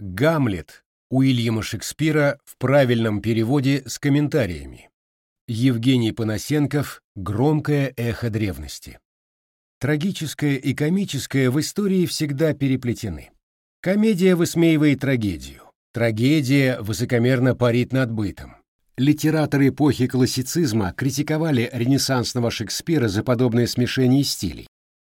Гамлет Уильяма Шекспира в правильном переводе с комментариями. Евгений Панасенков «Громкое эхо древности». Трагическое и комическое в истории всегда переплетены. Комедия высмеивает трагедию. Трагедия высокомерно парит над бытом. Литераторы эпохи классицизма критиковали ренессансного Шекспира за подобное смешение стилей,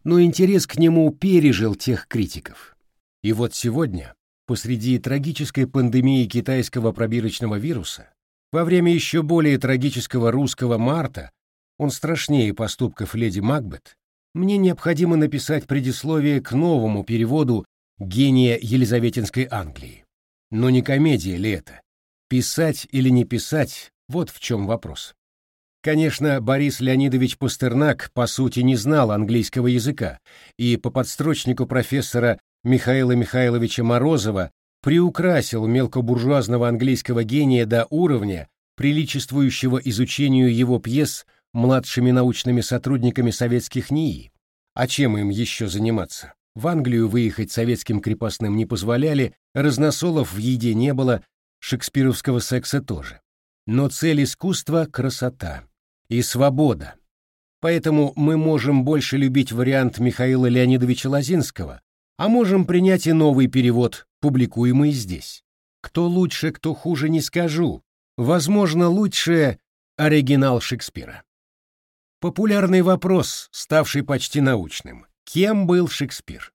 но интерес к нему пережил тех критиков. И вот сегодня, посреди трагической пандемии китайского пробирочного вируса, во время еще более трагического русского марта, он страшнее поступков леди Макбет, мне необходимо написать предисловие к новому переводу гения Елизаветинской Англии. Но не комедия ли это? Писать или не писать — вот в чем вопрос. Конечно, Борис Леонидович Пастернак по сути не знал английского языка, и по подстрочнику профессора Михаила Михайловича Морозова приукрасил мелкобуржуазного английского гения до уровня, приличествующего изучению его пьес младшими научными сотрудниками советских НИИ. А чем им еще заниматься? В Англию выехать советским крепостным не позволяли, разносолов в еде не было, шекспировского секса тоже. Но цель искусства — красота и свобода. Поэтому мы можем больше любить вариант Михаила Леонидовича Лозинского, а можем принять и новый перевод, публикуемый здесь. Кто лучше, кто хуже, не скажу. Возможно, лучше оригинал Шекспира. Популярный вопрос, ставший почти научным. Кем был Шекспир?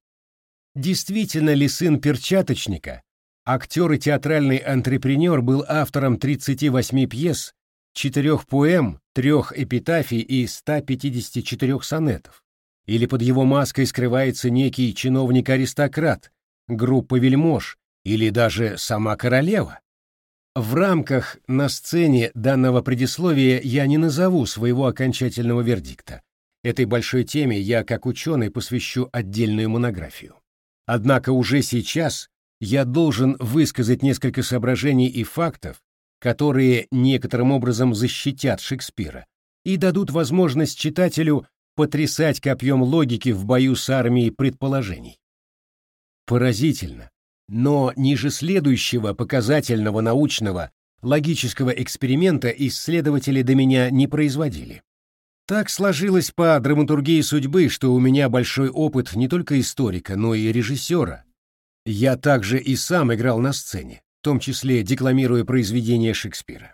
Действительно ли сын перчаточника, Актер и театральный антрепренер был автором 38 пьес, 4 поэм, 3 эпитафий и 154 сонетов. Или под его маской скрывается некий чиновник-аристократ, группа вельмож, или даже сама королева. В рамках на сцене данного предисловия я не назову своего окончательного вердикта. Этой большой теме я, как ученый, посвящу отдельную монографию. Однако уже сейчас я должен высказать несколько соображений и фактов, которые некоторым образом защитят Шекспира и дадут возможность читателю потрясать копьем логики в бою с армией предположений. Поразительно, но ниже следующего показательного научного логического эксперимента исследователи до меня не производили. Так сложилось по драматургии судьбы, что у меня большой опыт не только историка, но и режиссера, я также и сам играл на сцене, в том числе декламируя произведения Шекспира.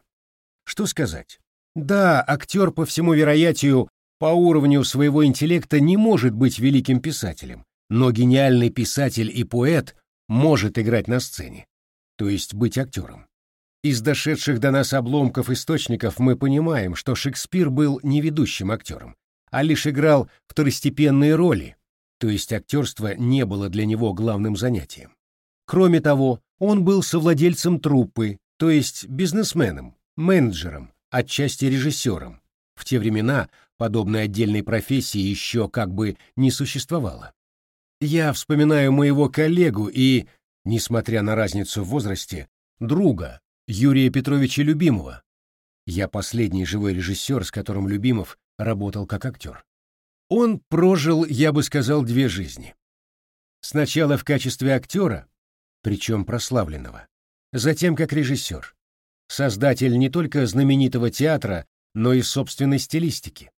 Что сказать? Да, актер по всему вероятию по уровню своего интеллекта не может быть великим писателем, но гениальный писатель и поэт может играть на сцене, то есть быть актером. Из дошедших до нас обломков источников мы понимаем, что Шекспир был не ведущим актером, а лишь играл второстепенные роли, то есть актерство не было для него главным занятием. Кроме того, он был совладельцем труппы, то есть бизнесменом, менеджером, отчасти режиссером. В те времена подобной отдельной профессии еще как бы не существовало. Я вспоминаю моего коллегу и, несмотря на разницу в возрасте, друга, Юрия Петровича Любимова. Я последний живой режиссер, с которым Любимов работал как актер. Он прожил, я бы сказал, две жизни. Сначала в качестве актера, причем прославленного, затем как режиссер, создатель не только знаменитого театра, но и собственной стилистики.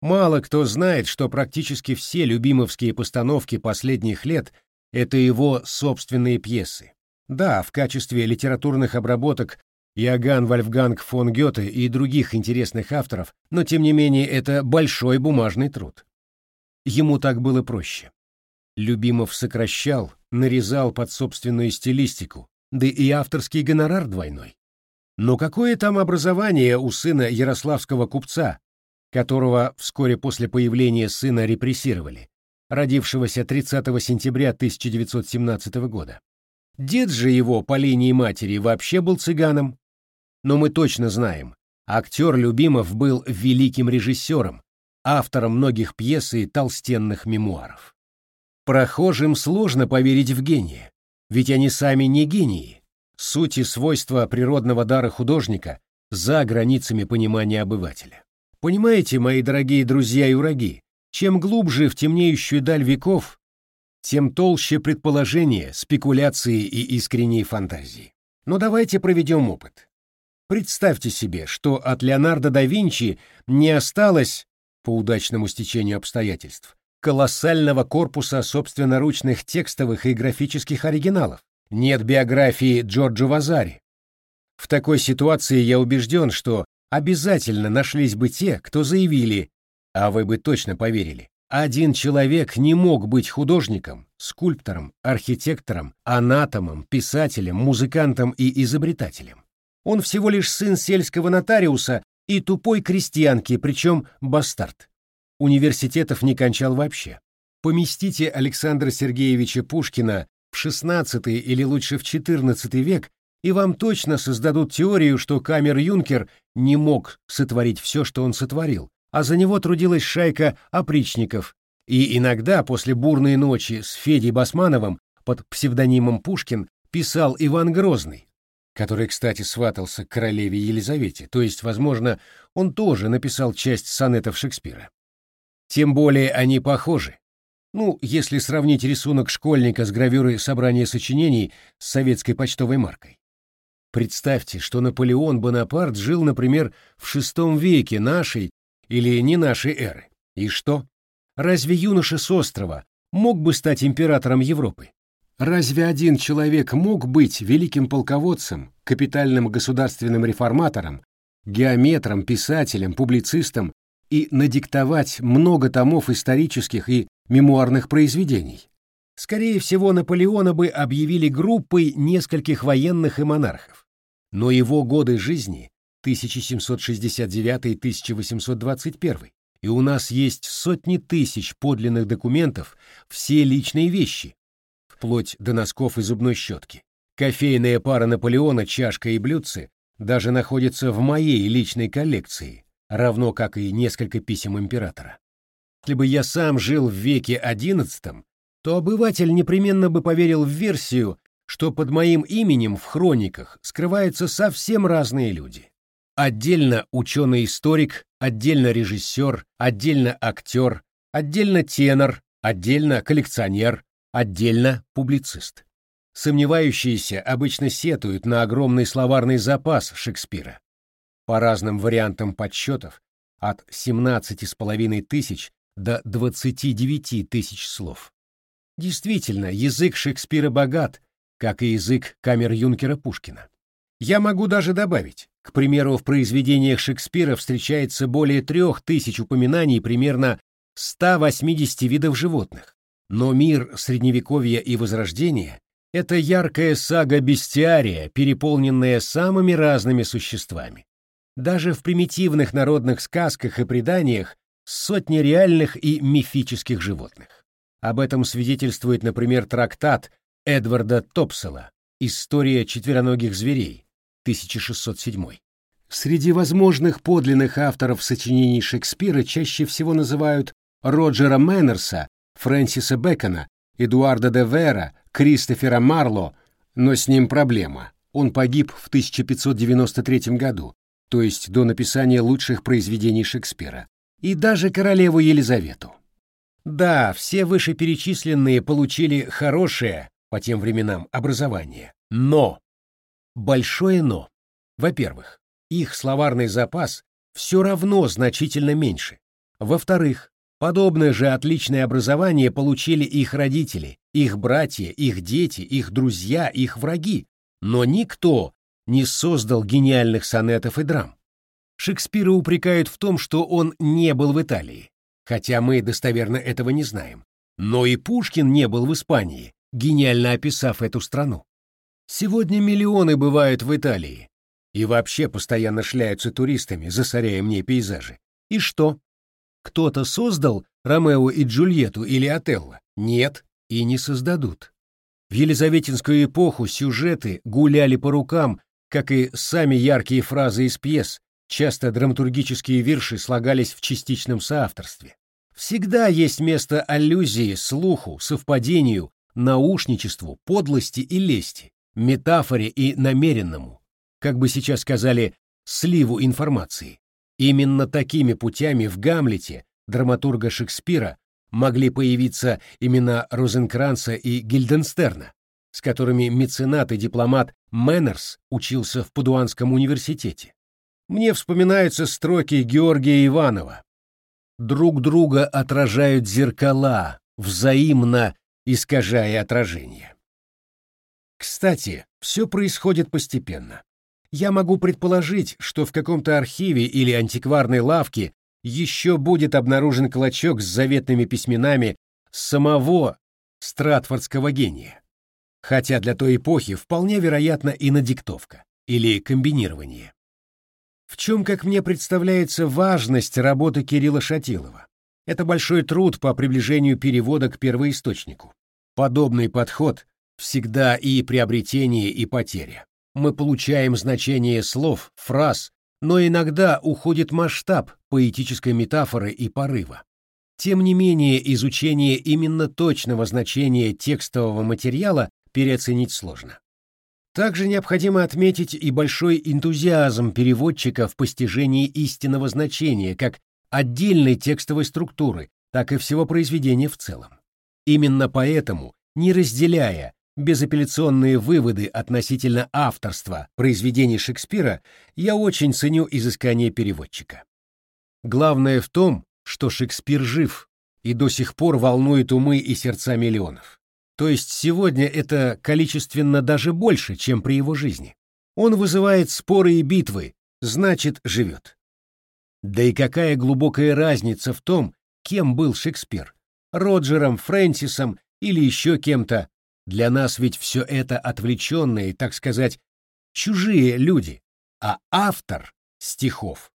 Мало кто знает, что практически все любимовские постановки последних лет — это его собственные пьесы. Да, в качестве литературных обработок Иоганн Вольфганг фон Гёте и других интересных авторов, но тем не менее это большой бумажный труд. Ему так было проще. Любимов сокращал, нарезал под собственную стилистику, да и авторский гонорар двойной. Но какое там образование у сына ярославского купца, которого вскоре после появления сына репрессировали, родившегося 30 сентября 1917 года? Дед же его по линии матери вообще был цыганом. Но мы точно знаем, актер Любимов был великим режиссером, автором многих пьес и толстенных мемуаров. Прохожим сложно поверить в гения, ведь они сами не гении. Суть и свойства природного дара художника за границами понимания обывателя. Понимаете, мои дорогие друзья и враги, чем глубже в темнеющую даль веков, тем толще предположения, спекуляции и искренние фантазии. Но давайте проведем опыт. Представьте себе, что от Леонардо да Винчи не осталось, по удачному стечению обстоятельств, колоссального корпуса собственноручных текстовых и графических оригиналов, нет биографии Джорджо Вазари. В такой ситуации я убежден, что обязательно нашлись бы те, кто заявили, а вы бы точно поверили, один человек не мог быть художником, скульптором, архитектором, анатомом, писателем, музыкантом и изобретателем. Он всего лишь сын сельского нотариуса и тупой крестьянки, причем бастард. Университетов не кончал вообще. Поместите Александра Сергеевича Пушкина в XVI или лучше в XIV век, и вам точно создадут теорию, что камер-юнкер не мог сотворить все, что он сотворил, а за него трудилась шайка опричников, и иногда после бурной ночи с Федей Басмановым под псевдонимом Пушкин писал Иван Грозный, который, кстати, сватался к королеве Елизавете, то есть, возможно, он тоже написал часть сонетов Шекспира. Тем более они похожи. Ну, если сравнить рисунок школьника с гравюрой собрания сочинений с советской почтовой маркой. Представьте, что Наполеон Бонапарт жил, например, в VI веке нашей или не нашей эры. И что? Разве юноша с острова мог бы стать императором Европы? Разве один человек мог быть великим полководцем, капитальным государственным реформатором, геометром, писателем, публицистом и надиктовать много томов исторических и мемуарных произведений? Скорее всего, Наполеона бы объявили группой нескольких военных и монархов. Но его годы жизни 1769-1821, и у нас есть сотни тысяч подлинных документов, все личные вещи, вплоть до носков и зубной щетки. Кофейная пара Наполеона, чашка и блюдце даже находится в моей личной коллекции, равно как и несколько писем императора. Если бы я сам жил в веке XI, то обыватель непременно бы поверил в версию, что под моим именем в хрониках скрываются совсем разные люди. Отдельно ученый-историк, отдельно режиссер, отдельно актер, отдельно тенор, отдельно коллекционер, отдельно публицист. Сомневающиеся обычно сетуют на огромный словарный запас Шекспира. По разным вариантам подсчетов, от 17,5 тысяч до 29 тысяч слов. Действительно, язык Шекспира богат, как и язык камер-юнкера Пушкина. Я могу даже добавить, к примеру, в произведениях Шекспира встречается более трех тысяч упоминаний примерно 180 видов животных, но мир Средневековья и Возрождения — это яркая сага бестиария, переполненная самыми разными существами. Даже в примитивных народных сказках и преданиях сотни реальных и мифических животных. Об этом свидетельствует, например, трактат Эдварда Топсела «История четвероногих зверей» 1607. Среди возможных подлинных авторов сочинений Шекспира чаще всего называют Роджера Мэннерса Фрэнсиса Бэкона, Эдуарда де Вера, Кристофера Марло, но с ним проблема. Он погиб в 1593 году, то есть до написания лучших произведений Шекспира, и даже королеву Елизавету. Да, все вышеперечисленные получили хорошее, по тем временам, образование. Но! Большое но. Во-первых, их словарный запас все равно значительно меньше. Во-вторых, Подобное же отличное образование получили их родители, их братья, их дети, их друзья, их враги, но никто не создал гениальных сонетов и драм. Шекспира упрекают в том, что он не был в Италии, хотя мы достоверно этого не знаем. Но и Пушкин не был в Испании, гениально описав эту страну. Сегодня миллионы бывают в Италии и вообще постоянно шляются туристами, засоряя мне пейзажи. И что? Кто-то создал Ромео и Джульетту или Отелло? Нет, и не создадут. В Елизаветинскую эпоху сюжеты гуляли по рукам, как и сами яркие фразы из пьес, часто драматургические вирши слагались в частичном соавторстве. Всегда есть место аллюзии, слуху, совпадению, наушничеству, подлости и лести, метафоре и намеренному, как бы сейчас сказали, сливу информации. Именно такими путями в «Гамлете» драматурга Шекспира могли появиться имена Розенкранца и Гильденстерна, с которыми меценат и дипломат Мэннерс учился в Падуанском университете. Мне вспоминаются строки Георгия Иванова. «Друг друга отражают зеркала, взаимно искажая отражение». Кстати, все происходит постепенно. Я могу предположить, что в каком-то архиве или антикварной лавке еще будет обнаружен клочок с заветными письменами самого стратфордского гения. Хотя для той эпохи вполне вероятна и надиктовка, или комбинирование. В чем, как мне представляется, важность работы Кирилла Шатилова? Это большой труд по приближению перевода к первоисточнику. Подобный подход всегда и приобретение, и потеря. Мы получаем значение слов, фраз, но иногда уходит масштаб поэтической метафоры и порыва. Тем не менее, изучение именно точного значения текстового материала переоценить сложно. Также необходимо отметить и большой энтузиазм переводчика в постижении истинного значения как отдельной текстовой структуры, так и всего произведения в целом. Именно поэтому, не разделяя безапелляционные выводы относительно авторства произведений Шекспира, я очень ценю изыскание переводчика. Главное в том, что Шекспир жив и до сих пор волнует умы и сердца миллионов. То есть сегодня это количественно даже больше, чем при его жизни. Он вызывает споры и битвы, значит, живет. Да и какая глубокая разница в том, кем был Шекспир, Роджером, Фрэнсисом или еще кем-то, для нас ведь все это отвлеченные, так сказать, чужие люди, а автор стихов,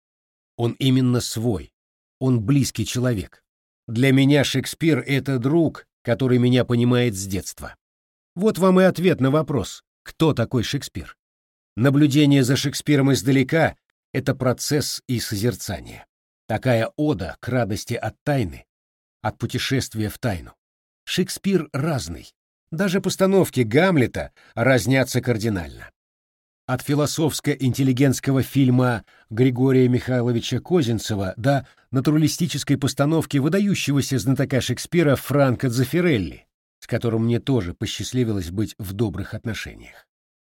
он именно свой, он близкий человек. Для меня Шекспир — это друг, который меня понимает с детства. Вот вам и ответ на вопрос, кто такой Шекспир. Наблюдение за Шекспиром издалека — это процесс и созерцание. Такая ода к радости от тайны, от путешествия в тайну. Шекспир разный, даже постановки Гамлета разнятся кардинально. От философско-интеллигентского фильма Григория Михайловича Козинцева до натуралистической постановки выдающегося знатока Шекспира Франко Дзефирелли, с которым мне тоже посчастливилось быть в добрых отношениях.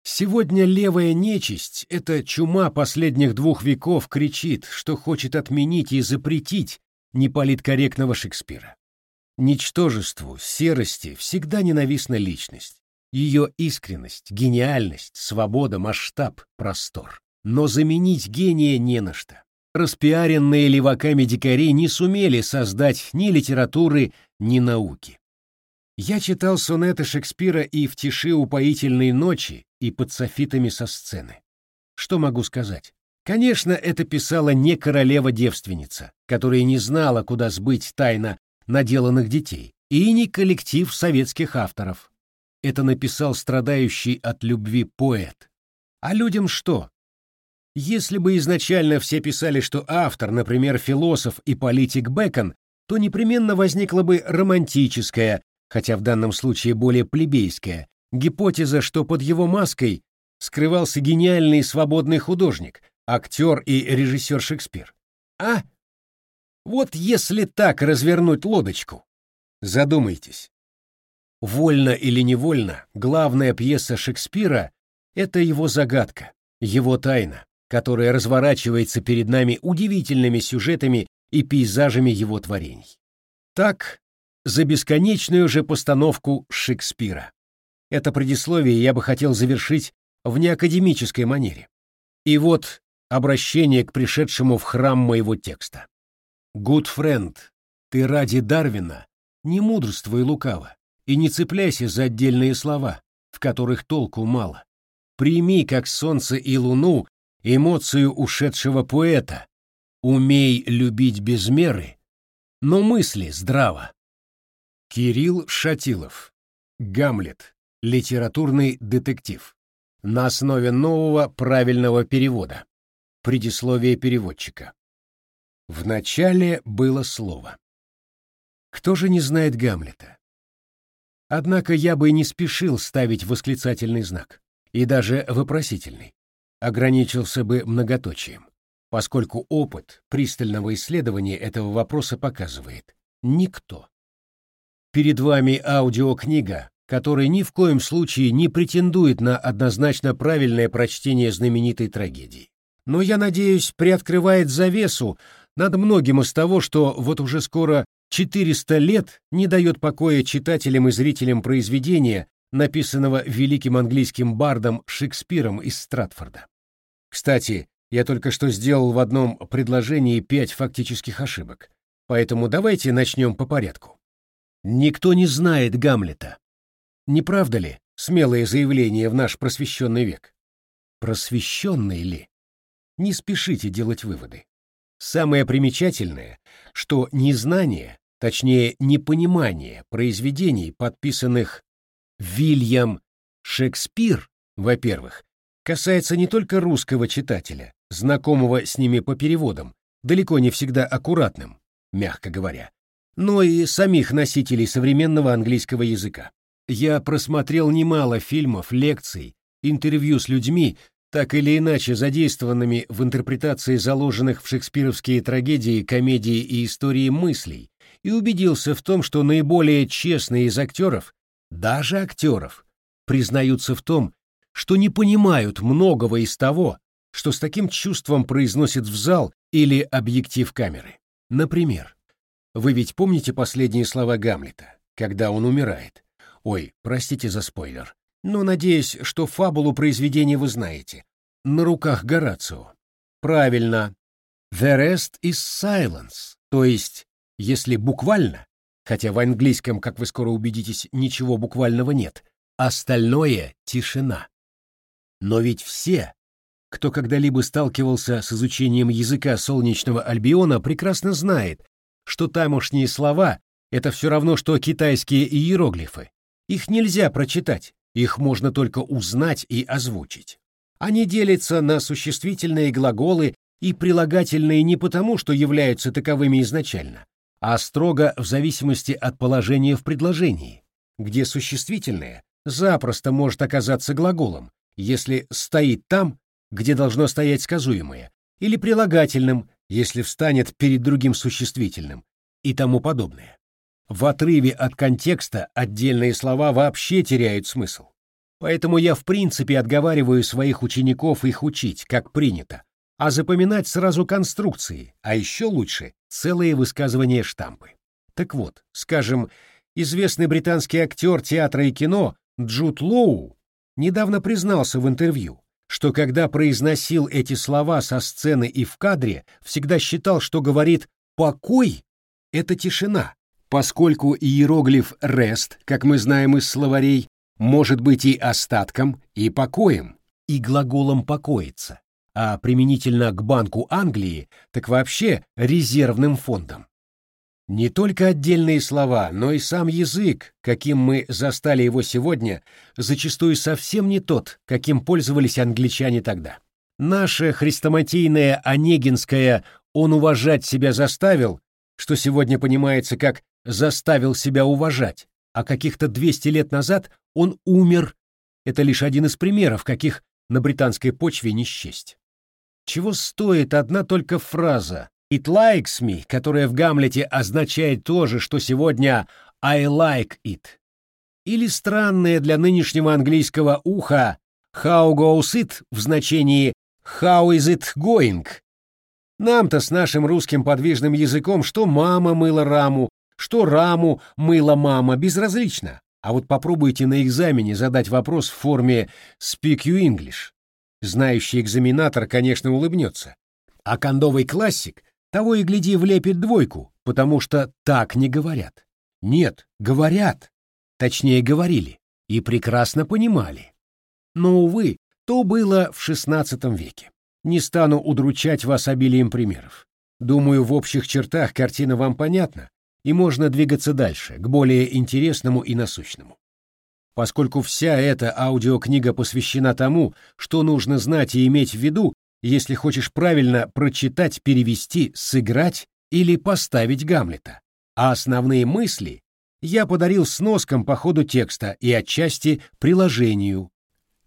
Сегодня левая нечисть, эта чума последних двух веков, кричит, что хочет отменить и запретить неполиткорректного Шекспира. Ничтожеству, серости всегда ненавистна личность. Ее искренность, гениальность, свобода, масштаб, простор. Но заменить гения не на что. Распиаренные леваками дикари не сумели создать ни литературы, ни науки. Я читал сонеты Шекспира и в тиши упоительной ночи, и под софитами со сцены. Что могу сказать? Конечно, это писала не королева-девственница, которая не знала, куда сбыть тайно наделанных детей, и не коллектив советских авторов. Это написал страдающий от любви поэт. А людям что? Если бы изначально все писали, что автор, например, философ и политик Бэкон, то непременно возникла бы романтическая, хотя в данном случае более плебейская, гипотеза, что под его маской скрывался гениальный свободный художник, актер и режиссер Шекспир. А вот если так развернуть лодочку, задумайтесь. Вольно или невольно, главная пьеса Шекспира — это его загадка, его тайна, которая разворачивается перед нами удивительными сюжетами и пейзажами его творений. Так, за бесконечную же постановку Шекспира. Это предисловие я бы хотел завершить в неакадемической манере. И вот обращение к пришедшему в храм моего текста. Good friend, ты ради Дарвина не мудрствуй лукаво и не цепляйся за отдельные слова, в которых толку мало. Прими, как солнце и луну, эмоцию ушедшего поэта. Умей любить без меры, но мысли здраво. Кирилл Шатилов. Гамлет. Литературный детектив. На основе нового правильного перевода. Предисловие переводчика. В начале было слово. Кто же не знает Гамлета? Однако я бы не спешил ставить восклицательный знак, и даже вопросительный. Ограничился бы многоточием, поскольку опыт пристального исследования этого вопроса показывает, никто, Перед вами аудиокнига, которая ни в коем случае не претендует на однозначно правильное прочтение знаменитой трагедии. Но, я надеюсь, приоткрывает завесу над многим из того, что вот уже скоро 400 лет не дает покоя читателям и зрителям произведения, написанного великим английским бардом Шекспиром из Стратфорда. Кстати, я только что сделал в одном предложении пять фактических ошибок, поэтому давайте начнем по порядку. Никто не знает Гамлета. Не правда ли смелое заявление в наш просвещенный век? Просвещенный ли? Не спешите делать выводы. Самое примечательное, что незнание, точнее непонимание произведений, подписанных Вильям Шекспир, во-первых, касается не только русского читателя, знакомого с ними по переводам, далеко не всегда аккуратным, мягко говоря, но и самих носителей современного английского языка. Я просмотрел немало фильмов, лекций, интервью с людьми, так или иначе задействованными в интерпретации заложенных в шекспировские трагедии, комедии и истории мыслей, и убедился в том, что наиболее честные из актеров, даже актеров, признаются в том, что не понимают многого из того, что с таким чувством произносит в зал или объектив камеры. Например, вы ведь помните последние слова Гамлета, когда он умирает? Ой, простите за спойлер но надеюсь, что фабулу произведения вы знаете. На руках Горацио. Правильно. The rest is silence. То есть, если буквально, хотя в английском, как вы скоро убедитесь, ничего буквального нет, остальное — тишина. Но ведь все, кто когда-либо сталкивался с изучением языка солнечного Альбиона, прекрасно знает, что тамошние слова — это все равно, что китайские иероглифы. Их нельзя прочитать, их можно только узнать и озвучить. Они делятся на существительные глаголы и прилагательные не потому, что являются таковыми изначально, а строго в зависимости от положения в предложении, где существительное запросто может оказаться глаголом, если стоит там, где должно стоять сказуемое, или прилагательным, если встанет перед другим существительным, и тому подобное. В отрыве от контекста отдельные слова вообще теряют смысл. Поэтому я в принципе отговариваю своих учеников их учить, как принято, а запоминать сразу конструкции, а еще лучше целые высказывания штампы. Так вот, скажем, известный британский актер театра и кино Джуд Лоу недавно признался в интервью, что когда произносил эти слова со сцены и в кадре, всегда считал, что говорит «покой» — это тишина, поскольку иероглиф «rest», как мы знаем из словарей, может быть и остатком, и покоем, и глаголом «покоиться», а применительно к Банку Англии, так вообще резервным фондом. Не только отдельные слова, но и сам язык, каким мы застали его сегодня, зачастую совсем не тот, каким пользовались англичане тогда. Наше хрестоматийное онегинское «он уважать себя заставил», что сегодня понимается как заставил себя уважать, а каких-то 200 лет назад он умер. Это лишь один из примеров, каких на британской почве не счесть. Чего стоит одна только фраза «It likes me», которая в Гамлете означает то же, что сегодня «I like it». Или странное для нынешнего английского уха «How goes it» в значении «How is it going?» Нам-то с нашим русским подвижным языком что мама мыла раму, что раму мыла мама, безразлично. А вот попробуйте на экзамене задать вопрос в форме «Speak you English». Знающий экзаменатор, конечно, улыбнется. А кондовый классик того и гляди влепит двойку, потому что так не говорят. Нет, говорят. Точнее, говорили. И прекрасно понимали. Но, увы, то было в XVI веке. Не стану удручать вас обилием примеров. Думаю, в общих чертах картина вам понятна, и можно двигаться дальше, к более интересному и насущному. Поскольку вся эта аудиокнига посвящена тому, что нужно знать и иметь в виду, если хочешь правильно прочитать, перевести, сыграть или поставить Гамлета. А основные мысли я подарил сноскам по ходу текста и отчасти приложению.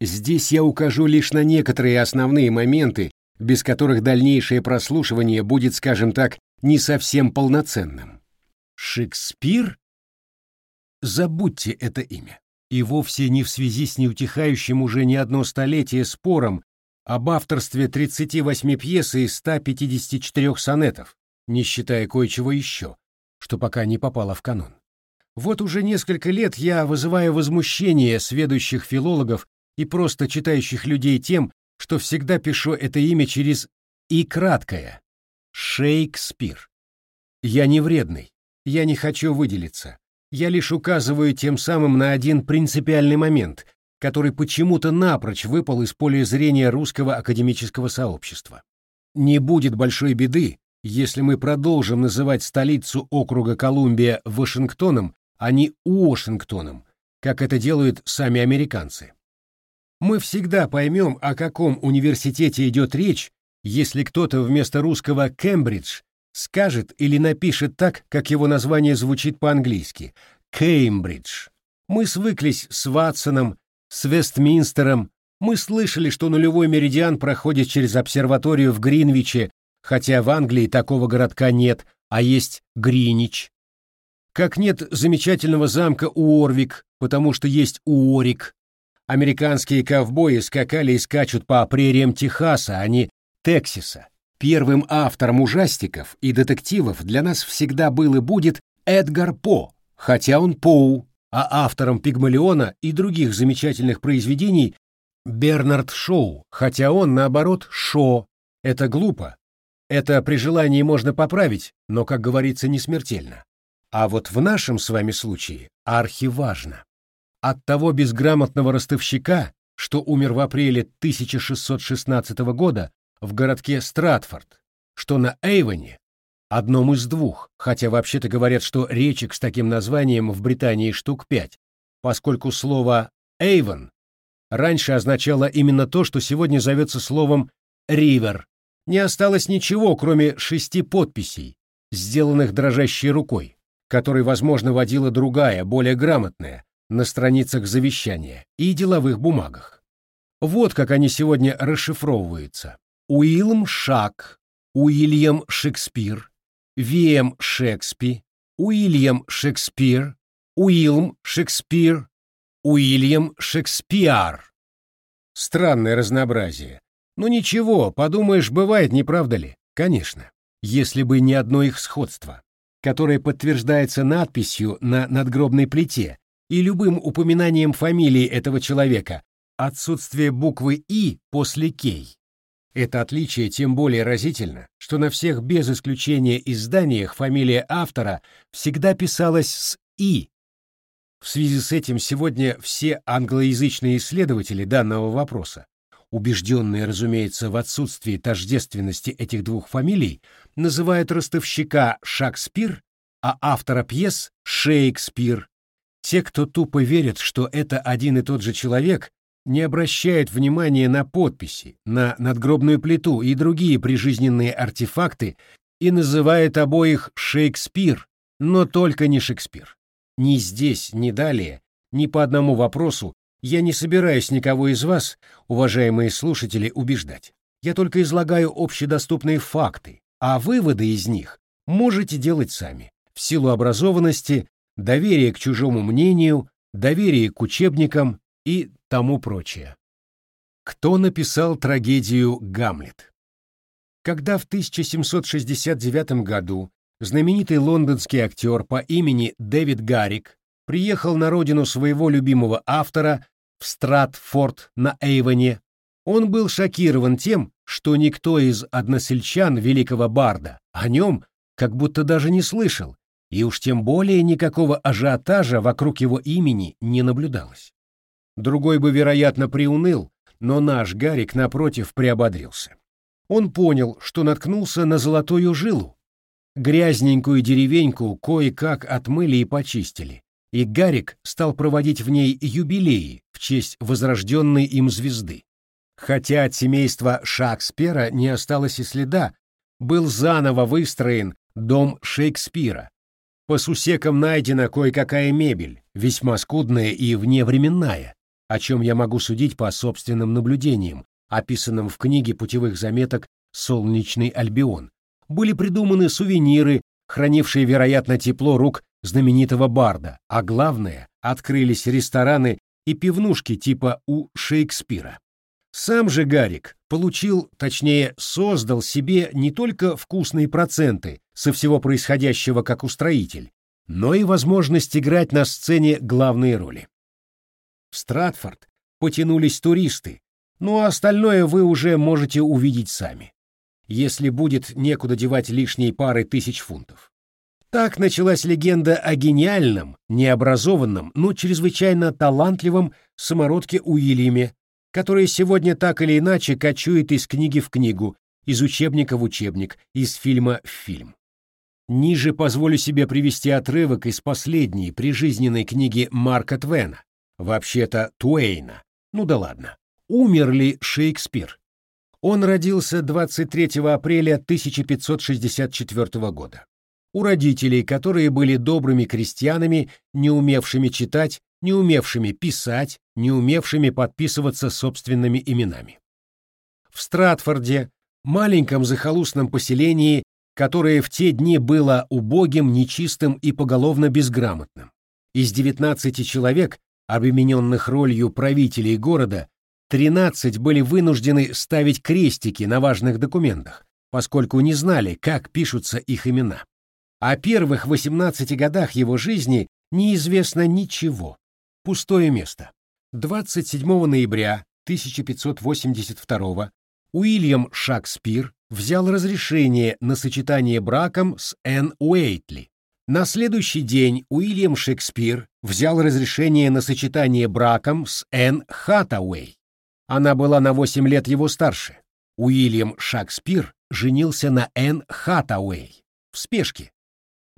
Здесь я укажу лишь на некоторые основные моменты, без которых дальнейшее прослушивание будет, скажем так, не совсем полноценным. Шекспир забудьте это имя. И вовсе не в связи с неутихающим уже не одно столетие спором об авторстве 38 пьес и 154 сонетов, не считая кое-чего еще, что пока не попало в канон. Вот уже несколько лет я вызываю возмущение сведущих филологов и просто читающих людей тем, что всегда пишу это имя через «и» краткое — Шейкспир. Я не вредный, я не хочу выделиться. Я лишь указываю тем самым на один принципиальный момент, который почему-то напрочь выпал из поля зрения русского академического сообщества. Не будет большой беды, если мы продолжим называть столицу округа Колумбия Вашингтоном, а не Уошингтоном, как это делают сами американцы. Мы всегда поймем, о каком университете идет речь, если кто-то вместо русского «Кембридж» скажет или напишет так, как его название звучит по-английски — «Кеймбридж». Мы свыклись с Ватсоном, с Вестминстером, мы слышали, что нулевой меридиан проходит через обсерваторию в Гринвиче, хотя в Англии такого городка нет, а есть Гринич. Как нет замечательного замка Уорвик, потому что есть Уорик. Американские ковбои скакали и скачут по прериям Техаса, а не Тексиса. Первым автором ужастиков и детективов для нас всегда был и будет Эдгар По, хотя он Поу, а автором «Пигмалиона» и других замечательных произведений Бернард Шоу, хотя он, наоборот, Шо. Это глупо. Это при желании можно поправить, но, как говорится, не смертельно. А вот в нашем с вами случае архиважно. От того безграмотного ростовщика, что умер в апреле 1616 года в городке Стратфорд, что на Эйвоне, одном из двух, хотя вообще-то говорят, что речек с таким названием в Британии штук пять, поскольку слово «Эйвон» раньше означало именно то, что сегодня зовется словом «ривер». Не осталось ничего, кроме шести подписей, сделанных дрожащей рукой, которой, возможно, водила другая, более грамотная, на страницах завещания и деловых бумагах. Вот как они сегодня расшифровываются. Уилм Шак, Уильям Шекспир, Виэм Шекспи, Уильям Шекспир, Уилм Шекспир, Уильям Шекспиар. Странное разнообразие. Но ничего, подумаешь, бывает, не правда ли? Конечно, если бы не одно их сходство, которое подтверждается надписью на надгробной плите и любым упоминанием фамилии этого человека, отсутствие буквы «и» после «кей». Это отличие тем более разительно, что на всех без исключения изданиях фамилия автора всегда писалась с «и». В связи с этим сегодня все англоязычные исследователи данного вопроса, убежденные, разумеется, в отсутствии тождественности этих двух фамилий, называют ростовщика Шекспир, а автора пьес Шекспир. Те, кто тупо верят, что это один и тот же человек, не обращает внимания на подписи, на надгробную плиту и другие прижизненные артефакты и называет обоих Шекспир, но только не Шекспир. Ни здесь, ни далее, ни по одному вопросу я не собираюсь никого из вас, уважаемые слушатели, убеждать. Я только излагаю общедоступные факты, а выводы из них можете делать сами, в силу образованности, доверия к чужому мнению, доверия к учебникам и тому прочее. Кто написал трагедию «Гамлет»? Когда в 1769 году знаменитый лондонский актер по имени Дэвид Гаррик приехал на родину своего любимого автора в Стратфорд на Эйвоне, он был шокирован тем, что никто из односельчан великого барда о нем как будто даже не слышал, и уж тем более никакого ажиотажа вокруг его имени не наблюдалось. Другой бы, вероятно, приуныл, но наш Гарик, напротив, приободрился. Он понял, что наткнулся на золотую жилу. Грязненькую деревеньку кое-как отмыли и почистили, и Гарик стал проводить в ней юбилеи в честь возрожденной им звезды. Хотя от семейства Шекспира не осталось и следа, был заново выстроен дом Шекспира. По сусекам найдена кое-какая мебель, весьма скудная и вневременная, о чем я могу судить по собственным наблюдениям, описанным в книге путевых заметок «Солнечный Альбион». Были придуманы сувениры, хранившие, вероятно, тепло рук знаменитого барда, а главное, открылись рестораны и пивнушки типа у Шекспира. Сам же Гарик получил, точнее, создал себе не только вкусные проценты со всего происходящего как устроитель, но и возможность играть на сцене главные роли. В Стратфорд потянулись туристы, ну а остальное вы уже можете увидеть сами, если будет некуда девать лишние пары тысяч фунтов. Так началась легенда о гениальном, необразованном, но чрезвычайно талантливом самородке Уильяме, который сегодня так или иначе кочует из книги в книгу, из учебника в учебник, из фильма в фильм. Ниже позволю себе привести отрывок из последней прижизненной книги Марка Твена, вообще-то Туэйна. Ну да ладно. Умер ли Шекспир? Он родился 23 апреля 1564 года. У родителей, которые были добрыми крестьянами, не умевшими читать не умевшими писать, не умевшими подписываться собственными именами. В Стратфорде, маленьком захолустном поселении, которое в те дни было убогим, нечистым и поголовно безграмотным, из 19 человек, обремененных ролью правителей города, 13 были вынуждены ставить крестики на важных документах, поскольку не знали, как пишутся их имена. О первых 18 годах его жизни неизвестно ничего, Пустое место. 27 ноября 1582 Уильям Шекспир взял разрешение на сочетание браком с Энн Уэйтли. На следующий день Уильям Шекспир взял разрешение на сочетание браком с Энн Хаттауэй. Она была на 8 лет его старше. Уильям Шекспир женился на Энн Хаттауэй в спешке.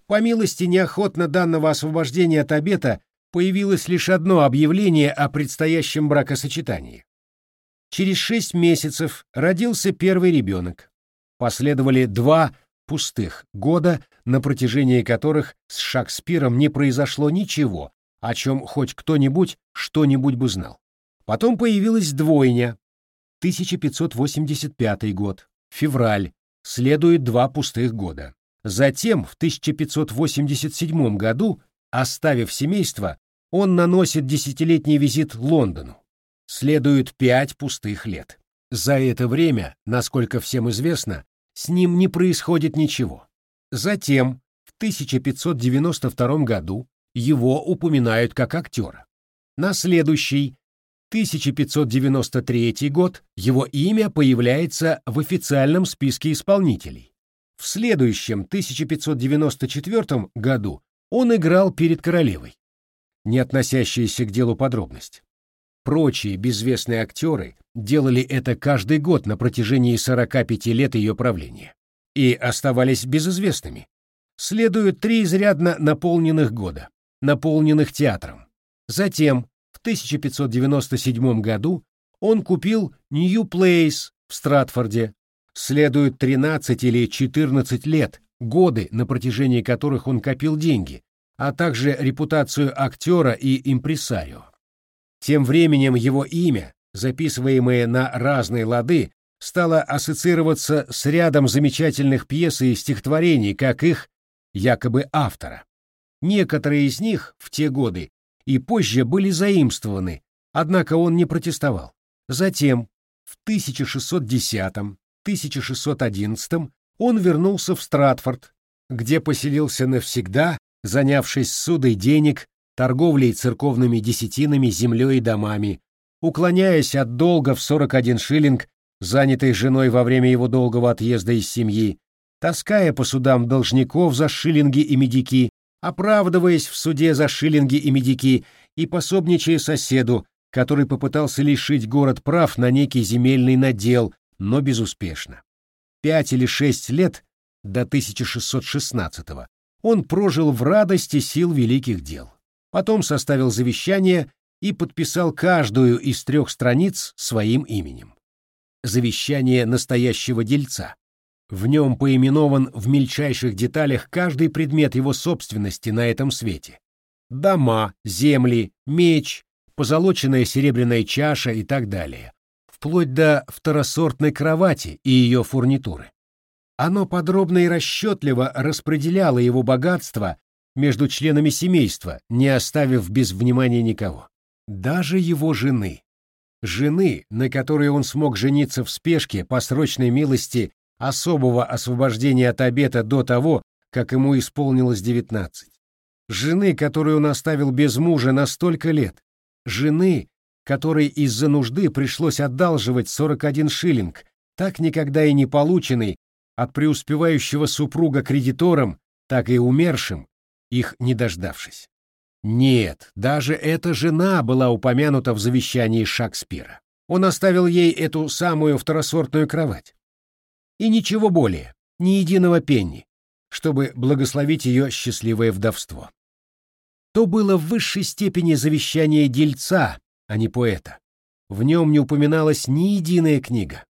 По милости неохотно данного освобождения от обета появилось лишь одно объявление о предстоящем бракосочетании. Через шесть месяцев родился первый ребенок. Последовали два пустых года, на протяжении которых с Шекспиром не произошло ничего, о чем хоть кто-нибудь что-нибудь бы знал. Потом появилась двойня. 1585 год, февраль, следует два пустых года. Затем, в 1587 году, оставив семейство, он наносит десятилетний визит Лондону. Следует пять пустых лет. За это время, насколько всем известно, с ним не происходит ничего. Затем, в 1592 году, его упоминают как актера. На следующий, 1593 год, его имя появляется в официальном списке исполнителей. В следующем, 1594 году, он играл перед королевой не относящиеся к делу подробность. Прочие безвестные актеры делали это каждый год на протяжении 45 лет ее правления и оставались безызвестными. Следуют три изрядно наполненных года, наполненных театром. Затем, в 1597 году, он купил New Place в Стратфорде. Следует 13 или 14 лет, годы, на протяжении которых он копил деньги, а также репутацию актера и импресарио. Тем временем его имя, записываемое на разные лады, стало ассоциироваться с рядом замечательных пьес и стихотворений, как их якобы автора. Некоторые из них в те годы и позже были заимствованы, однако он не протестовал. Затем, в 1610-1611 он вернулся в Стратфорд, где поселился навсегда занявшись судой денег, торговлей церковными десятинами, землей и домами, уклоняясь от долга в 41 шиллинг, занятой женой во время его долгого отъезда из семьи, таская по судам должников за шиллинги и медики, оправдываясь в суде за шиллинги и медики и пособничая соседу, который попытался лишить город прав на некий земельный надел, но безуспешно. Пять или шесть лет до 1616 он прожил в радости сил великих дел. Потом составил завещание и подписал каждую из трех страниц своим именем. Завещание настоящего дельца. В нем поименован в мельчайших деталях каждый предмет его собственности на этом свете. Дома, земли, меч, позолоченная серебряная чаша и так далее, вплоть до второсортной кровати и ее фурнитуры. Оно подробно и расчетливо распределяло его богатство между членами семейства, не оставив без внимания никого. Даже его жены. Жены, на которой он смог жениться в спешке по срочной милости особого освобождения от обета до того, как ему исполнилось девятнадцать. Жены, которую он оставил без мужа на столько лет. Жены, которой из-за нужды пришлось одалживать 41 шиллинг, так никогда и не полученный от преуспевающего супруга кредиторам, так и умершим, их не дождавшись. Нет, даже эта жена была упомянута в завещании Шекспира. Он оставил ей эту самую второсортную кровать. И ничего более, ни единого пенни, чтобы благословить ее счастливое вдовство. То было в высшей степени завещание дельца, а не поэта. В нем не упоминалась ни единая книга.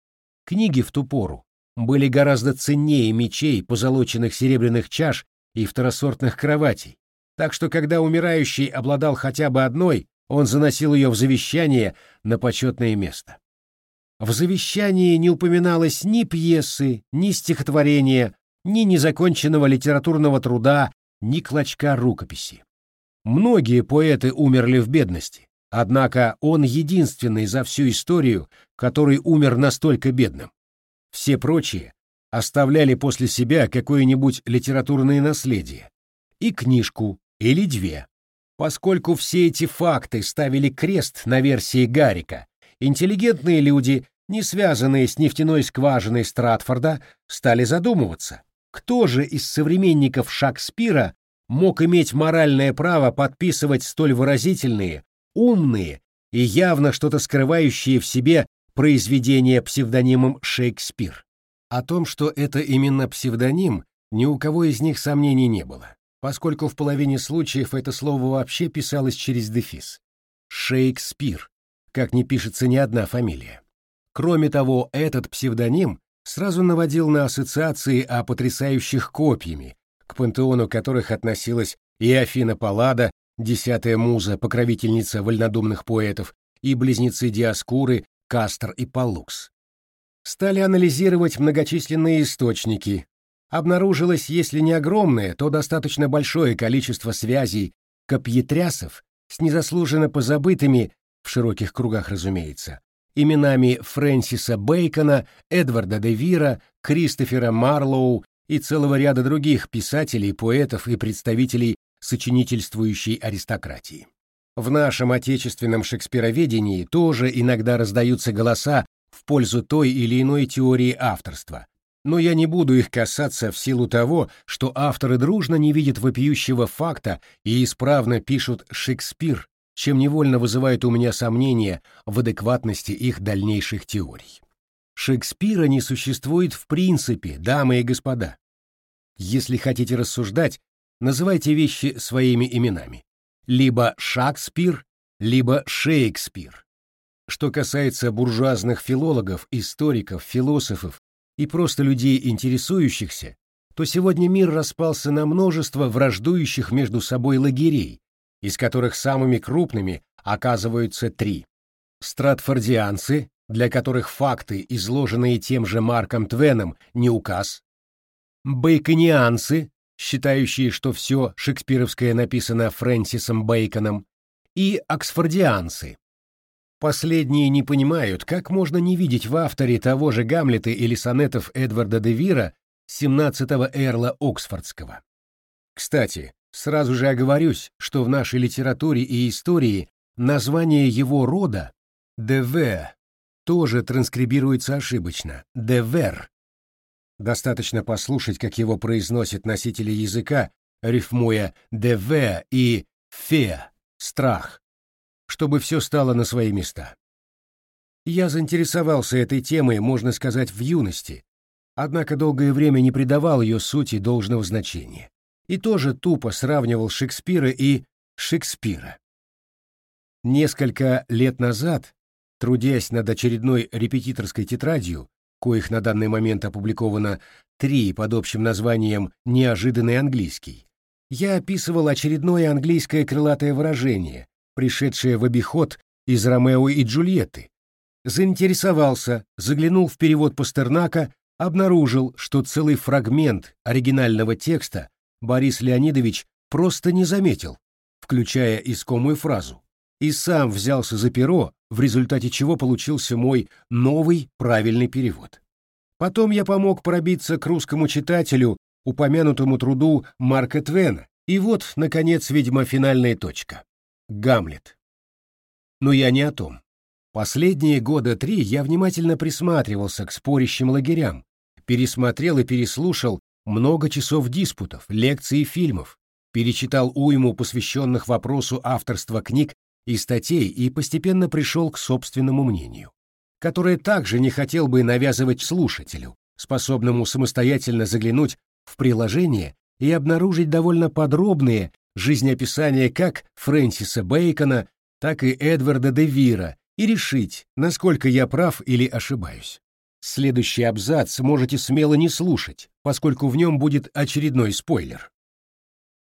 Книги в ту пору были гораздо ценнее мечей, позолоченных серебряных чаш и второсортных кроватей, так что когда умирающий обладал хотя бы одной, он заносил ее в завещание на почетное место. В завещании не упоминалось ни пьесы, ни стихотворения, ни незаконченного литературного труда, ни клочка рукописи. Многие поэты умерли в бедности, однако он единственный за всю историю, который умер настолько бедным. Все прочие оставляли после себя какое-нибудь литературное наследие, и книжку, или две. Поскольку все эти факты ставили крест на версии Гарика, интеллигентные люди, не связанные с нефтяной скважиной Стратфорда, стали задумываться, кто же из современников Шекспира мог иметь моральное право подписывать столь выразительные, умные и явно что-то скрывающие в себе произведения псевдонимом Шекспир. О том, что это именно псевдоним, ни у кого из них сомнений не было поскольку в половине случаев это слово вообще писалось через дефис. Шекспир, как не пишется ни одна фамилия. Кроме того, этот псевдоним сразу наводил на ассоциации о потрясающих копьями, к пантеону которых относилась и Афина Паллада, десятая муза, покровительница вольнодумных поэтов, и близнецы Диаскуры, Кастр и Паллукс. Стали анализировать многочисленные источники, обнаружилось, если не огромное, то достаточно большое количество связей копьетрясов с незаслуженно позабытыми, в широких кругах, разумеется, именами Фрэнсиса Бэйкона, Эдварда де Вира, Кристофера Марлоу и целого ряда других писателей, поэтов и представителей сочинительствующей аристократии. В нашем отечественном шекспироведении тоже иногда раздаются голоса пользу той или иной теории авторства, но я не буду их касаться в силу того, что авторы дружно не видят вопиющего факта и исправно пишут «Шекспир», чем невольно вызывает у меня сомнения в адекватности их дальнейших теорий. Шекспира не существует в принципе, дамы и господа. Если хотите рассуждать, называйте вещи своими именами. Либо Шекспир, либо Шекспир. Что касается буржуазных филологов, историков, философов и просто людей интересующихся, то сегодня мир распался на множество враждующих между собой лагерей, из которых самыми крупными оказываются три. Стратфордианцы, для которых факты, изложенные тем же Марком Твеном, не указ. Бейконианцы, считающие, что все шекспировское написано Фрэнсисом Бейконом, и оксфордианцы, Последние не понимают, как можно не видеть в авторе того же Гамлета или сонетов Эдварда де Вира, 17-го эрла Оксфордского. Кстати, сразу же оговорюсь, что в нашей литературе и истории название его рода «ДВ» тоже транскрибируется ошибочно «ДВР». Достаточно послушать, как его произносят носители языка, рифмуя «ДВ» и «фе» — «страх», чтобы все стало на свои места. Я заинтересовался этой темой, можно сказать, в юности, однако долгое время не придавал ее сути должного значения и тоже тупо сравнивал Шекспира и Шекспира. Несколько лет назад, трудясь над очередной репетиторской тетрадью, коих на данный момент опубликовано три под общим названием «Неожиданный английский», я описывал очередное английское крылатое выражение, пришедшее в обиход из Ромео и Джульетты. Заинтересовался, заглянул в перевод Пастернака, обнаружил, что целый фрагмент оригинального текста Борис Леонидович просто не заметил, включая искомую фразу, и сам взялся за перо, в результате чего получился мой новый правильный перевод. Потом я помог пробиться к русскому читателю упомянутому труду Марка Твена, и вот, наконец, видимо, финальная точка. Гамлет. Но я не о том. Последние года три я внимательно присматривался к спорящим лагерям, пересмотрел и переслушал много часов диспутов, лекций и фильмов, перечитал уйму посвященных вопросу авторства книг и статей и постепенно пришел к собственному мнению, которое также не хотел бы навязывать слушателю, способному самостоятельно заглянуть в приложение и обнаружить довольно подробные жизнеописания как Фрэнсиса Бэйкона, так и Эдварда де Вира и решить, насколько я прав или ошибаюсь. Следующий абзац можете смело не слушать, поскольку в нем будет очередной спойлер.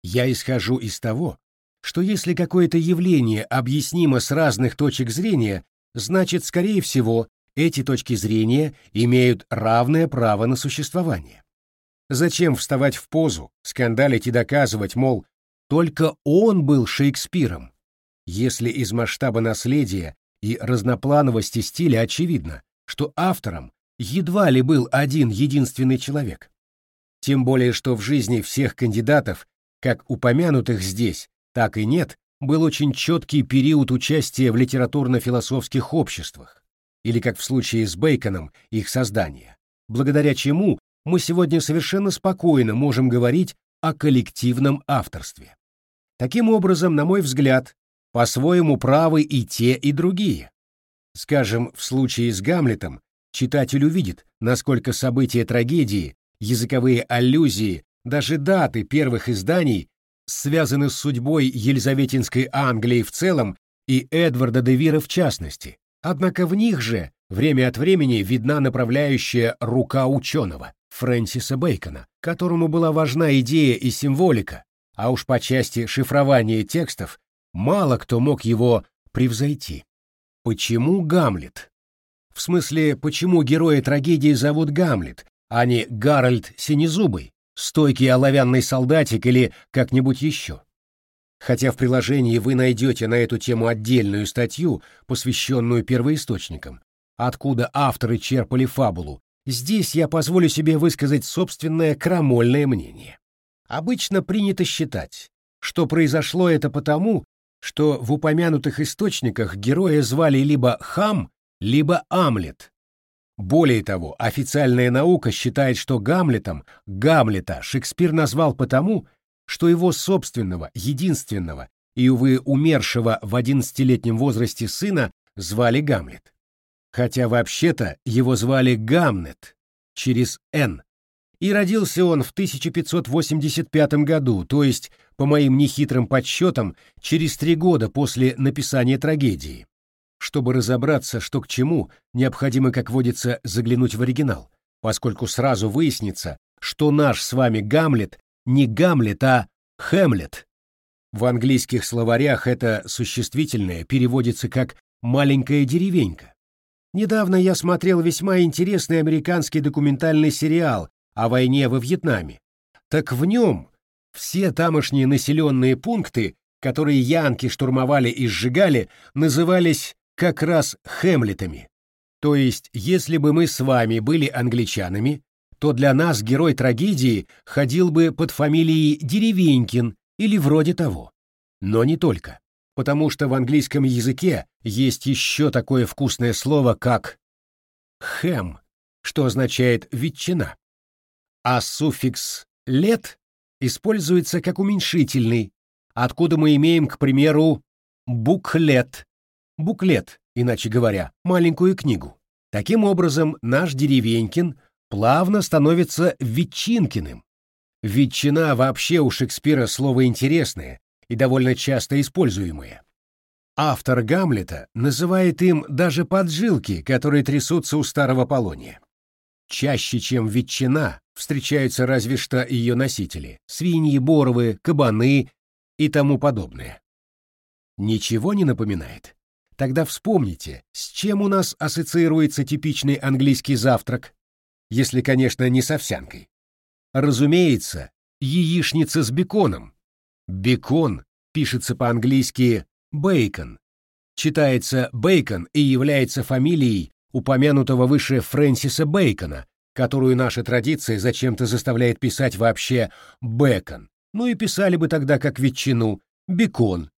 Я исхожу из того, что если какое-то явление объяснимо с разных точек зрения, значит, скорее всего, эти точки зрения имеют равное право на существование. Зачем вставать в позу, скандалить и доказывать, мол, только он был Шекспиром, если из масштаба наследия и разноплановости стиля очевидно, что автором едва ли был один единственный человек. Тем более, что в жизни всех кандидатов, как упомянутых здесь, так и нет, был очень четкий период участия в литературно-философских обществах, или, как в случае с Бейконом, их создания, благодаря чему мы сегодня совершенно спокойно можем говорить о коллективном авторстве. Таким образом, на мой взгляд, по-своему правы и те, и другие. Скажем, в случае с Гамлетом читатель увидит, насколько события трагедии, языковые аллюзии, даже даты первых изданий связаны с судьбой Елизаветинской Англии в целом и Эдварда де Вира в частности. Однако в них же время от времени видна направляющая рука ученого, Фрэнсиса Бэйкона, которому была важна идея и символика, а уж по части шифрования текстов мало кто мог его превзойти. Почему Гамлет? В смысле, почему героя трагедии зовут Гамлет, а не Гарольд Синезубый, стойкий оловянный солдатик или как-нибудь еще? Хотя в приложении вы найдете на эту тему отдельную статью, посвященную первоисточникам, откуда авторы черпали фабулу, здесь я позволю себе высказать собственное крамольное мнение. Обычно принято считать, что произошло это потому, что в упомянутых источниках героя звали либо Хам, либо Амлет. Более того, официальная наука считает, что Гамлетом Гамлета Шекспир назвал потому, что его собственного, единственного и, увы, умершего в одиннадцатилетнем возрасте сына звали Гамлет. Хотя вообще-то его звали Гамнет через «Н», и родился он в 1585 году, то есть, по моим нехитрым подсчетам, через три года после написания трагедии. Чтобы разобраться, что к чему, необходимо, как водится, заглянуть в оригинал, поскольку сразу выяснится, что наш с вами Гамлет не Гамлет, а Хэмлет. В английских словарях это существительное переводится как «маленькая деревенька». Недавно я смотрел весьма интересный американский документальный сериал о войне во Вьетнаме. Так в нем все тамошние населенные пункты, которые янки штурмовали и сжигали, назывались как раз Хэмлетами. То есть, если бы мы с вами были англичанами, то для нас герой трагедии ходил бы под фамилией Деревенькин или вроде того. Но не только, потому что в английском языке есть еще такое вкусное слово, как «хэм», что означает «ветчина» а суффикс «лет» используется как уменьшительный, откуда мы имеем, к примеру, «буклет», буклет, иначе говоря, маленькую книгу. Таким образом, наш деревенькин плавно становится Ветчинкиным. Ветчина вообще у Шекспира слово интересное и довольно часто используемое. Автор Гамлета называет им даже поджилки, которые трясутся у старого Полония. Чаще, чем ветчина, встречаются разве что ее носители – свиньи, боровы, кабаны и тому подобное. Ничего не напоминает? Тогда вспомните, с чем у нас ассоциируется типичный английский завтрак, если, конечно, не с овсянкой. Разумеется, яичница с беконом. Бекон пишется по-английски «бейкон», читается «бейкон» и является фамилией упомянутого выше Фрэнсиса Бейкона, которую наша традиция зачем-то заставляет писать вообще «бекон», ну и писали бы тогда как ветчину «бекон».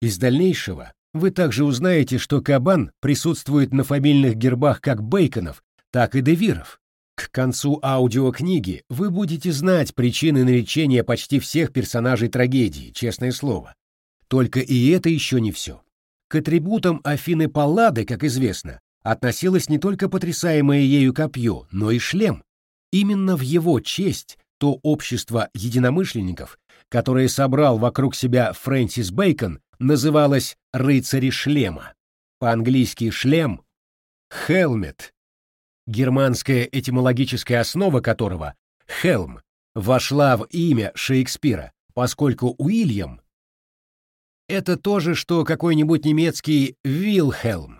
Из дальнейшего вы также узнаете, что кабан присутствует на фамильных гербах как Бейконов, так и Девиров. К концу аудиокниги вы будете знать причины наречения почти всех персонажей трагедии, честное слово. Только и это еще не все. К атрибутам Афины Паллады, как известно, относилось не только потрясаемое ею копье, но и шлем. Именно в его честь то общество единомышленников, которое собрал вокруг себя Фрэнсис Бэйкон, называлось «рыцари шлема». По-английски «шлем» — «хелмет», германская этимологическая основа которого — «хелм», вошла в имя Шекспира, поскольку Уильям — это то же, что какой-нибудь немецкий Вильхельм.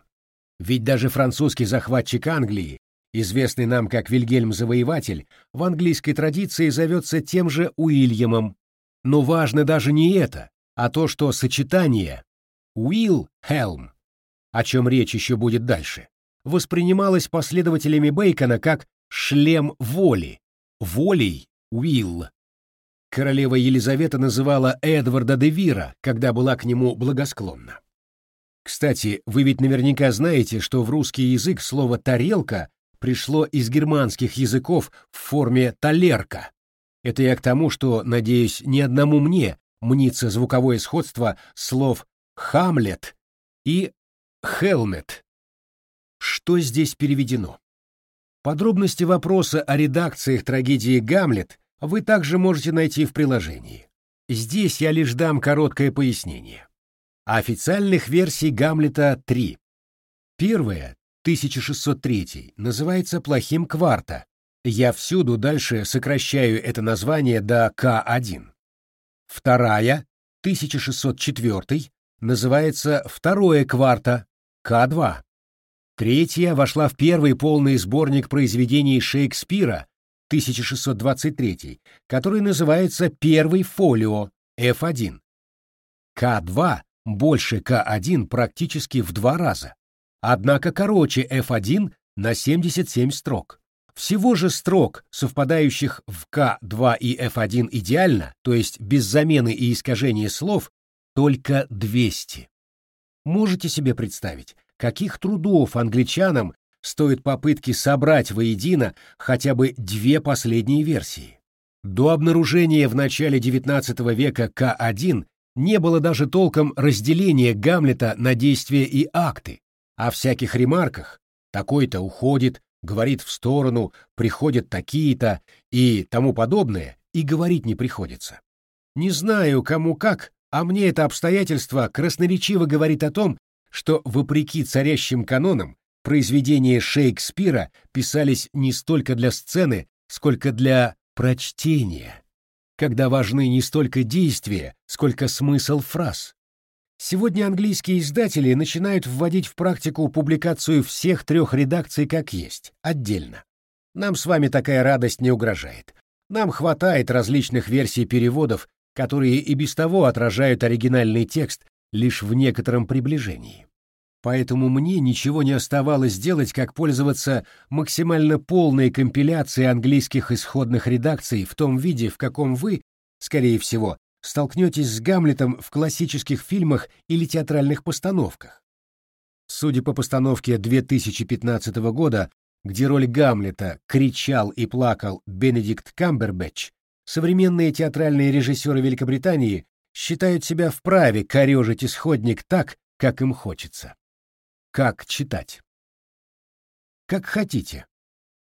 Ведь даже французский захватчик Англии, известный нам как Вильгельм Завоеватель, в английской традиции зовется тем же Уильямом. Но важно даже не это, а то, что сочетание Уилл-Хелм, о чем речь еще будет дальше, воспринималось последователями Бейкона как шлем воли, волей Уилл. Королева Елизавета называла Эдварда де Вира, когда была к нему благосклонна. Кстати, вы ведь наверняка знаете, что в русский язык слово «тарелка» пришло из германских языков в форме «талерка». Это я к тому, что, надеюсь, ни одному мне мнится звуковое сходство слов «хамлет» и «хелмет». Что здесь переведено? Подробности вопроса о редакциях трагедии «Гамлет» вы также можете найти в приложении. Здесь я лишь дам короткое пояснение. Официальных версий Гамлета три. Первая, 1603, называется «Плохим кварта». Я всюду дальше сокращаю это название до К1. Вторая, 1604, называется «Второе кварта», К2. Третья вошла в первый полный сборник произведений Шекспира, 1623, который называется «Первый фолио», F1. К2 больше К1 практически в два раза, однако короче F1 на 77 строк. Всего же строк, совпадающих в К2 и F1 идеально, то есть без замены и искажения слов, только 200. Можете себе представить, каких трудов англичанам стоит попытки собрать воедино хотя бы две последние версии. До обнаружения в начале XIX века К1 не было даже толком разделения Гамлета на действия и акты, о всяких ремарках «такой-то уходит», «говорит в сторону», «приходят такие-то» и тому подобное, и говорить не приходится. Не знаю, кому как, а мне это обстоятельство красноречиво говорит о том, что, вопреки царящим канонам, произведения Шекспира писались не столько для сцены, сколько для прочтения когда важны не столько действия, сколько смысл фраз. Сегодня английские издатели начинают вводить в практику публикацию всех трех редакций как есть, отдельно. Нам с вами такая радость не угрожает. Нам хватает различных версий переводов, которые и без того отражают оригинальный текст лишь в некотором приближении. Поэтому мне ничего не оставалось делать, как пользоваться максимально полной компиляцией английских исходных редакций в том виде, в каком вы, скорее всего, столкнетесь с Гамлетом в классических фильмах или театральных постановках. Судя по постановке 2015 года, где роль Гамлета кричал и плакал Бенедикт Камбербэтч, современные театральные режиссеры Великобритании считают себя вправе корежить исходник так, как им хочется. Как читать? Как хотите.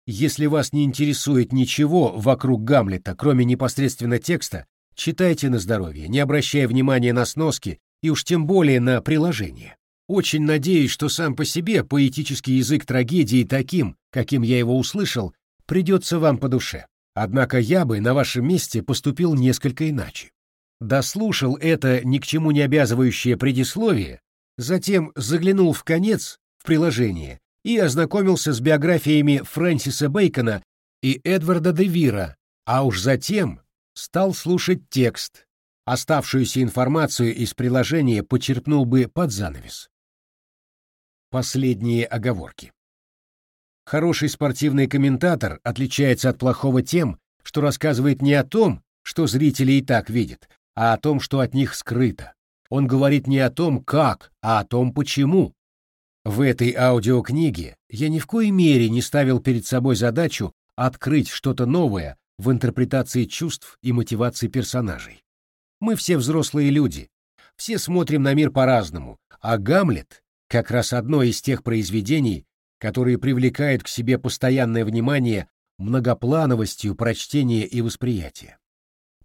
Если вас не интересует ничего вокруг Гамлета, кроме непосредственно текста, читайте на здоровье, не обращая внимания на сноски и уж тем более на приложение. Очень надеюсь, что сам по себе поэтический язык трагедии таким, каким я его услышал, придется вам по душе. Однако я бы на вашем месте поступил несколько иначе. Дослушал это ни к чему не обязывающее предисловие затем заглянул в конец, в приложение, и ознакомился с биографиями Фрэнсиса Бэйкона и Эдварда де Вира, а уж затем стал слушать текст, Оставшуюся информацию из приложения почерпнул бы под занавес. Последние оговорки. Хороший спортивный комментатор отличается от плохого тем, что рассказывает не о том, что зрители и так видят, а о том, что от них скрыто. Он говорит не о том, как, а о том, почему. В этой аудиокниге я ни в коей мере не ставил перед собой задачу открыть что-то новое в интерпретации чувств и мотиваций персонажей. Мы все взрослые люди, все смотрим на мир по-разному, а «Гамлет» — как раз одно из тех произведений, которые привлекают к себе постоянное внимание многоплановостью прочтения и восприятия.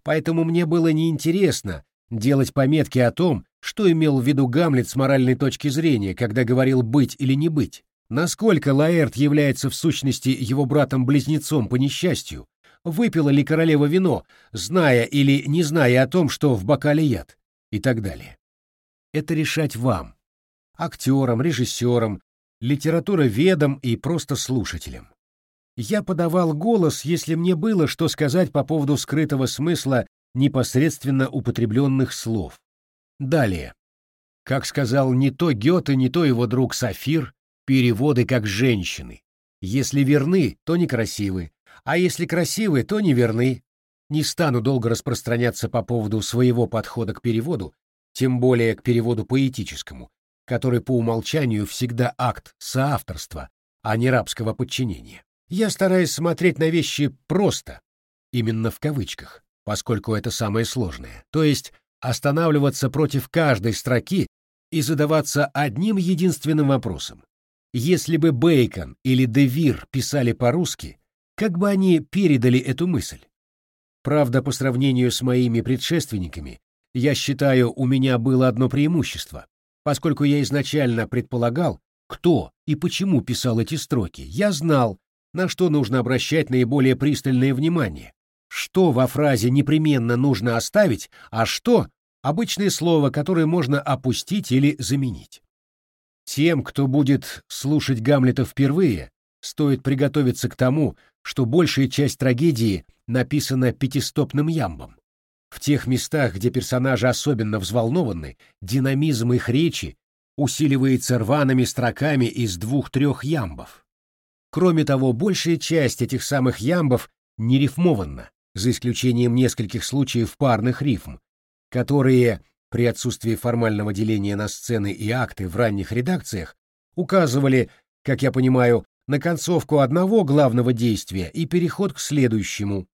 Поэтому мне было неинтересно делать пометки о том, что имел в виду Гамлет с моральной точки зрения, когда говорил «быть» или «не быть», насколько Лаэрт является в сущности его братом-близнецом по несчастью, выпила ли королева вино, зная или не зная о том, что в бокале яд, и так далее. Это решать вам, актерам, режиссерам, литературоведам и просто слушателям. Я подавал голос, если мне было что сказать по поводу скрытого смысла непосредственно употребленных слов. Далее. Как сказал не то Гёте, не то его друг Сафир, переводы как женщины. Если верны, то некрасивы, а если красивы, то неверны. Не стану долго распространяться по поводу своего подхода к переводу, тем более к переводу поэтическому, который по умолчанию всегда акт соавторства, а не рабского подчинения. Я стараюсь смотреть на вещи просто, именно в кавычках, поскольку это самое сложное, то есть останавливаться против каждой строки и задаваться одним единственным вопросом. Если бы Бейкон или Девир писали по-русски, как бы они передали эту мысль? Правда, по сравнению с моими предшественниками, я считаю, у меня было одно преимущество, поскольку я изначально предполагал, кто и почему писал эти строки. Я знал, на что нужно обращать наиболее пристальное внимание, что во фразе непременно нужно оставить, а что — обычное слово, которое можно опустить или заменить. Тем, кто будет слушать Гамлета впервые, стоит приготовиться к тому, что большая часть трагедии написана пятистопным ямбом. В тех местах, где персонажи особенно взволнованы, динамизм их речи усиливается рваными строками из двух-трех ямбов. Кроме того, большая часть этих самых ямбов не рифмованна, за исключением нескольких случаев парных рифм, которые, при отсутствии формального деления на сцены и акты в ранних редакциях, указывали, как я понимаю, на концовку одного главного действия и переход к следующему.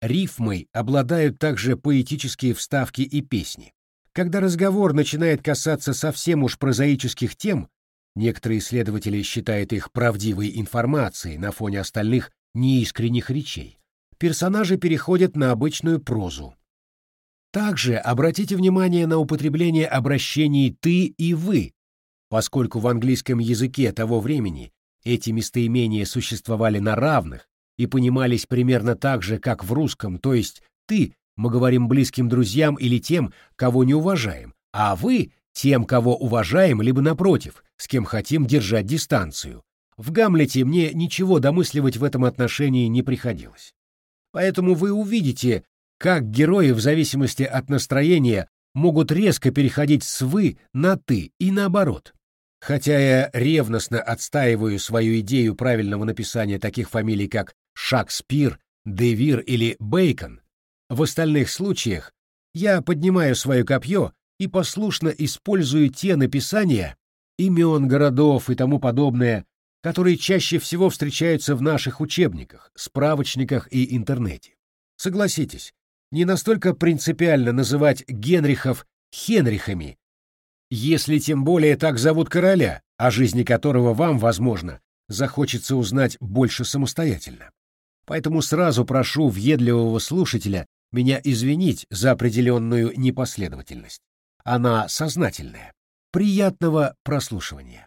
Рифмой обладают также поэтические вставки и песни. Когда разговор начинает касаться совсем уж прозаических тем, Некоторые исследователи считают их правдивой информацией на фоне остальных неискренних речей. Персонажи переходят на обычную прозу. Также обратите внимание на употребление обращений «ты» и «вы», поскольку в английском языке того времени эти местоимения существовали на равных и понимались примерно так же, как в русском, то есть «ты» мы говорим близким друзьям или тем, кого не уважаем, а «вы» тем, кого уважаем, либо напротив, с кем хотим держать дистанцию. В «Гамлете» мне ничего домысливать в этом отношении не приходилось. Поэтому вы увидите, как герои в зависимости от настроения могут резко переходить с «вы» на «ты» и наоборот. Хотя я ревностно отстаиваю свою идею правильного написания таких фамилий, как Шекспир, Девир или Бейкон, в остальных случаях я поднимаю свое копье и послушно использую те написания, имен городов и тому подобное, которые чаще всего встречаются в наших учебниках, справочниках и интернете. Согласитесь, не настолько принципиально называть Генрихов Хенрихами, если тем более так зовут короля, о жизни которого вам, возможно, захочется узнать больше самостоятельно. Поэтому сразу прошу въедливого слушателя меня извинить за определенную непоследовательность. Она сознательная. Приятного прослушивания.